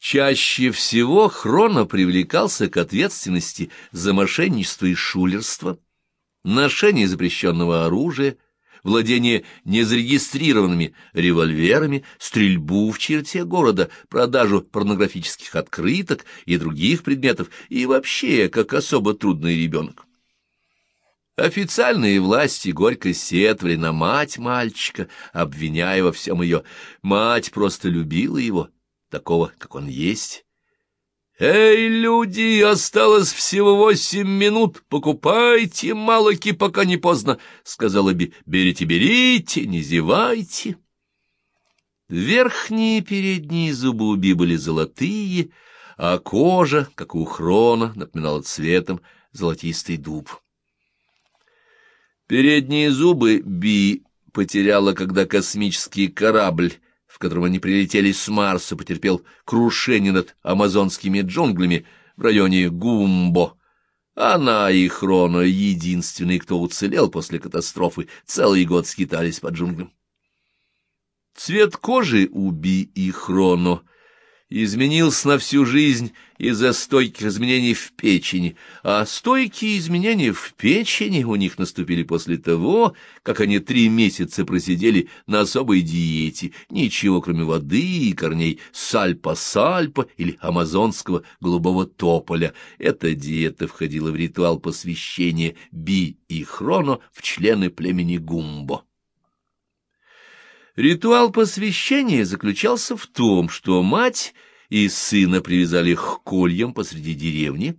Чаще всего Хроно привлекался к ответственности за мошенничество и шулерство, ношение запрещенного оружия, владение незарегистрированными револьверами, стрельбу в черте города, продажу порнографических открыток и других предметов, и вообще как особо трудный ребенок. Официальные власти горько сетвали на мать мальчика, обвиняя во всем ее. Мать просто любила его, такого, как он есть. «Эй, люди, осталось всего восемь минут, покупайте малоки, пока не поздно», — сказала Би. «Берите, берите, не зевайте». Верхние передние зубы у Би были золотые, а кожа, как у хрона, напоминала цветом золотистый дуб. Передние зубы Би потеряла, когда космический корабль, в котором они прилетели с Марса, потерпел крушение над амазонскими джунглями в районе Гумбо. Она и Хроно — единственные, кто уцелел после катастрофы, целый год скитались по джунглям. Цвет кожи у Би и Хроно изменился на всю жизнь из-за стойких изменений в печени, а стойкие изменения в печени у них наступили после того, как они три месяца просидели на особой диете, ничего кроме воды и корней сальпа-сальпа или амазонского голубого тополя. Эта диета входила в ритуал посвящения Би и Хроно в члены племени Гумбо. Ритуал посвящения заключался в том, что мать и сына привязали к кольям посреди деревни,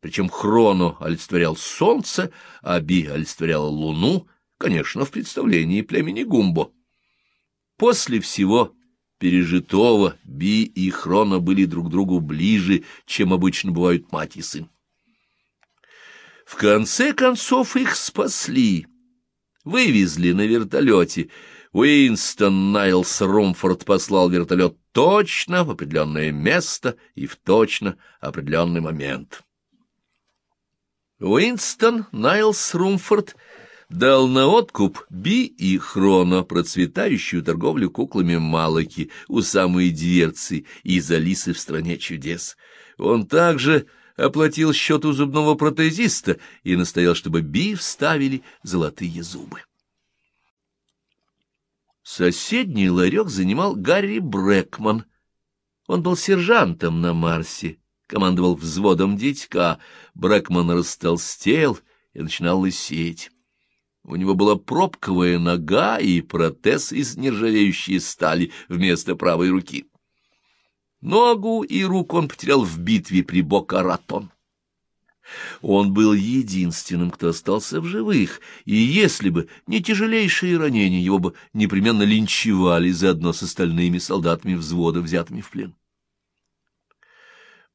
причем Хроно олицетворял солнце, а Би олицетворяла луну, конечно, в представлении племени Гумбо. После всего пережитого Би и Хроно были друг другу ближе, чем обычно бывают мать и сын. В конце концов их спасли, вывезли на вертолете — Уинстон Найлс Румфорд послал вертолет точно в определенное место и в точно определенный момент. Уинстон Найлс Румфорд дал на откуп Би и Хроно процветающую торговлю куклами Малаки у самой дверцы из Алисы в «Стране чудес». Он также оплатил счет у зубного протезиста и настоял, чтобы Би вставили золотые зубы. Соседний ларек занимал Гарри Брэкман. Он был сержантом на Марсе, командовал взводом дитька. Брэкман растолстел и начинал лысеть. У него была пробковая нога и протез из нержавеющей стали вместо правой руки. Ногу и руку он потерял в битве при Бокаратон. Он был единственным, кто остался в живых, и если бы не тяжелейшие ранения, его бы непременно линчевали заодно с остальными солдатами взвода, взятыми в плен.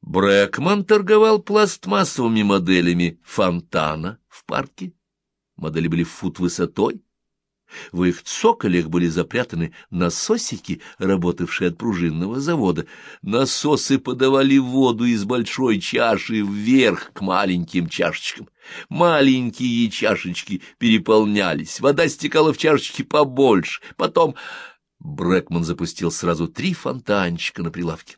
Брэкман торговал пластмассовыми моделями фонтана в парке. Модели были фут высотой, в их цоколях были запрятаны насосики, работавшие от пружинного завода. Насосы подавали воду из большой чаши вверх к маленьким чашечкам. Маленькие чашечки переполнялись, вода стекала в чашечки побольше. Потом Брэкман запустил сразу три фонтанчика на прилавке.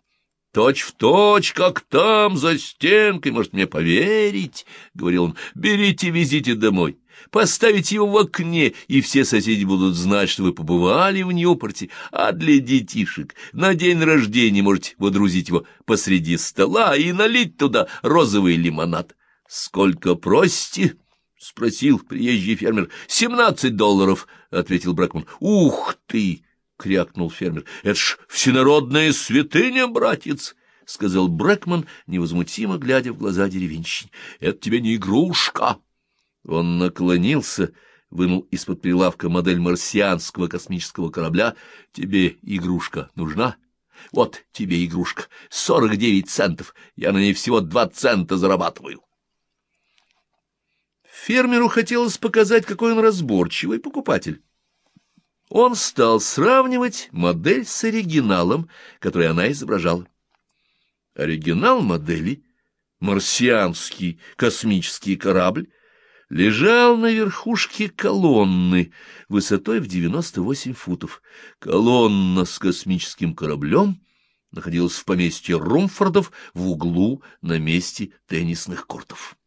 «Точь в точь, как там, за стенкой, может мне поверить?» — говорил он. «Берите, везите домой» поставить его в окне, и все соседи будут знать, что вы побывали в Ньюпорте, а для детишек на день рождения можете водрузить его посреди стола и налить туда розовый лимонад. — Сколько просите? — спросил приезжий фермер. — Семнадцать долларов, — ответил Бракман. — Ух ты! — крякнул фермер. — Это ж всенародная святыня, братец! — сказал Брэкман, невозмутимо глядя в глаза деревенщине. — Это тебе не игрушка. Он наклонился, вынул из-под прилавка модель марсианского космического корабля. «Тебе игрушка нужна?» «Вот тебе игрушка. Сорок девять центов. Я на ней всего два цента зарабатываю». Фермеру хотелось показать, какой он разборчивый покупатель. Он стал сравнивать модель с оригиналом, который она изображала. Оригинал модели — марсианский космический корабль лежал на верхушке колонны высотой в 98 футов. Колонна с космическим кораблем находилась в поместье Румфордов в углу на месте теннисных кортов.